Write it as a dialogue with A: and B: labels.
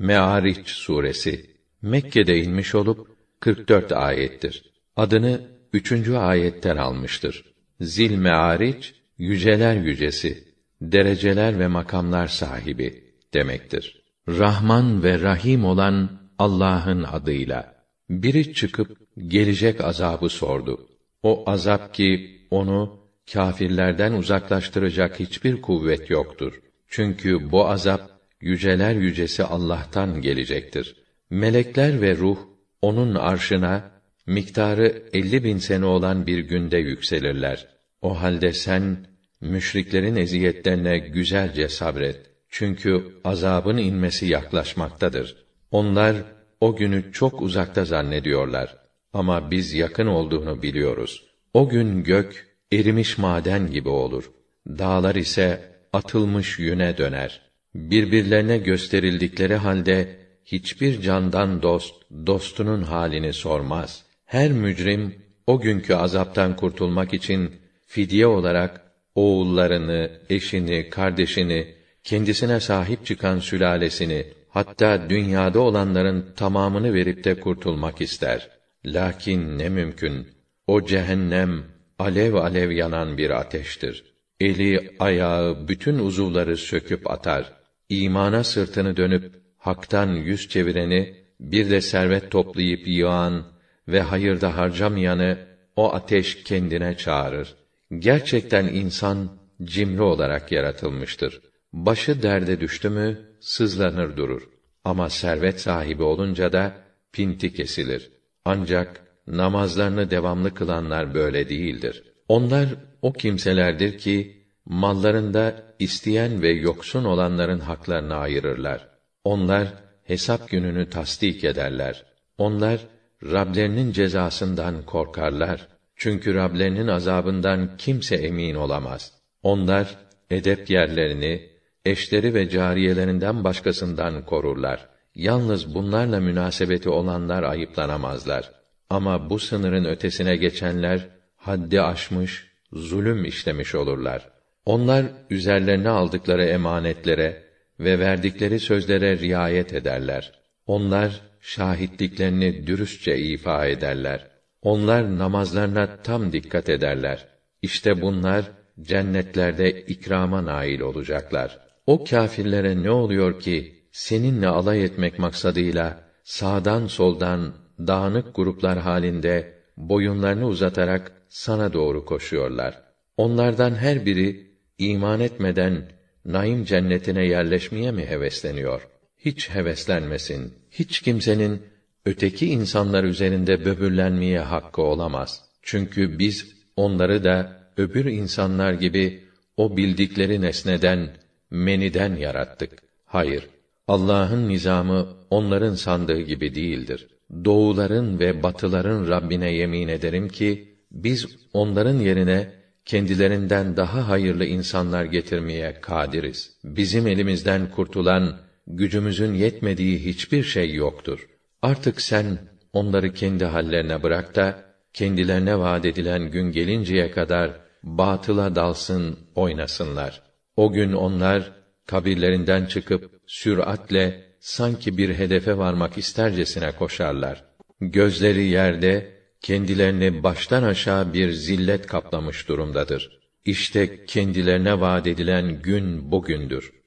A: Me'ariç suresi Mekke'de inmiş olup 44 ayettir. Adını üçüncü ayetten almıştır. Zil Me'ariç yüceler yücesi, dereceler ve makamlar sahibi demektir. Rahman ve Rahim olan Allah'ın adıyla. Biri çıkıp gelecek azabı sordu. O azap ki onu kâfirlerden uzaklaştıracak hiçbir kuvvet yoktur. Çünkü bu azap yüceler yücesi Allah'tan gelecektir. Melekler ve ruh onun arşına miktarı elli bin sene olan bir günde yükselirler. O halde sen müşriklerin eziyetlerine güzelce sabret. Çünkü azabın inmesi yaklaşmaktadır. Onlar o günü çok uzakta zannediyorlar ama biz yakın olduğunu biliyoruz. O gün gök erimiş maden gibi olur. Dağlar ise atılmış yüne döner. Birbirlerine gösterildikleri halde hiçbir candan dost dostunun halini sormaz. Her mücrim o günkü azaptan kurtulmak için fidye olarak oğullarını, eşini, kardeşini, kendisine sahip çıkan sülalesini, hatta dünyada olanların tamamını verip de kurtulmak ister. Lakin ne mümkün? O cehennem alev alev yanan bir ateştir. Eli, ayağı, bütün uzuvları söküp atar. İmana sırtını dönüp haktan yüz çevireni, bir de servet toplayıp yığan ve hayırda harcamayanı o ateş kendine çağırır. Gerçekten insan cimri olarak yaratılmıştır. Başı derde düştü mü sızlanır durur. Ama servet sahibi olunca da pinti kesilir. Ancak namazlarını devamlı kılanlar böyle değildir. Onlar o kimselerdir ki mallarında isteyen ve yoksun olanların haklarını ayırırlar. Onlar hesap gününü tasdik ederler. Onlar Rablerinin cezasından korkarlar. Çünkü Rablerinin azabından kimse emin olamaz. Onlar edep yerlerini, eşleri ve cariyelerinden başkasından korurlar. Yalnız bunlarla münasebeti olanlar ayıplanamazlar. Ama bu sınırın ötesine geçenler haddi aşmış, zulüm işlemiş olurlar. Onlar üzerlerine aldıkları emanetlere ve verdikleri sözlere riayet ederler. Onlar şahitliklerini dürüstçe ifa ederler. Onlar namazlarına tam dikkat ederler. İşte bunlar cennetlerde ikrama nail olacaklar. O kâfirlere ne oluyor ki seninle alay etmek maksadıyla sağdan soldan dağınık gruplar halinde boyunlarını uzatarak sana doğru koşuyorlar. Onlardan her biri iman etmeden naim cennetine yerleşmeye mi hevesleniyor? Hiç heveslenmesin. Hiç kimsenin öteki insanlar üzerinde böbürlenmeye hakkı olamaz. Çünkü biz onları da öbür insanlar gibi o bildikleri nesneden, meniden yarattık. Hayır, Allah'ın nizamı onların sandığı gibi değildir. Doğuların ve batıların Rabbine yemin ederim ki biz onların yerine kendilerinden daha hayırlı insanlar getirmeye kadiriz. Bizim elimizden kurtulan, gücümüzün yetmediği hiçbir şey yoktur. Artık sen onları kendi hallerine bırak da kendilerine vaad edilen gün gelinceye kadar batıla dalsın, oynasınlar. O gün onlar kabirlerinden çıkıp süratle sanki bir hedefe varmak istercesine koşarlar. Gözleri yerde, kendilerini baştan aşağı bir zillet kaplamış durumdadır. İşte kendilerine vaad edilen gün bugündür.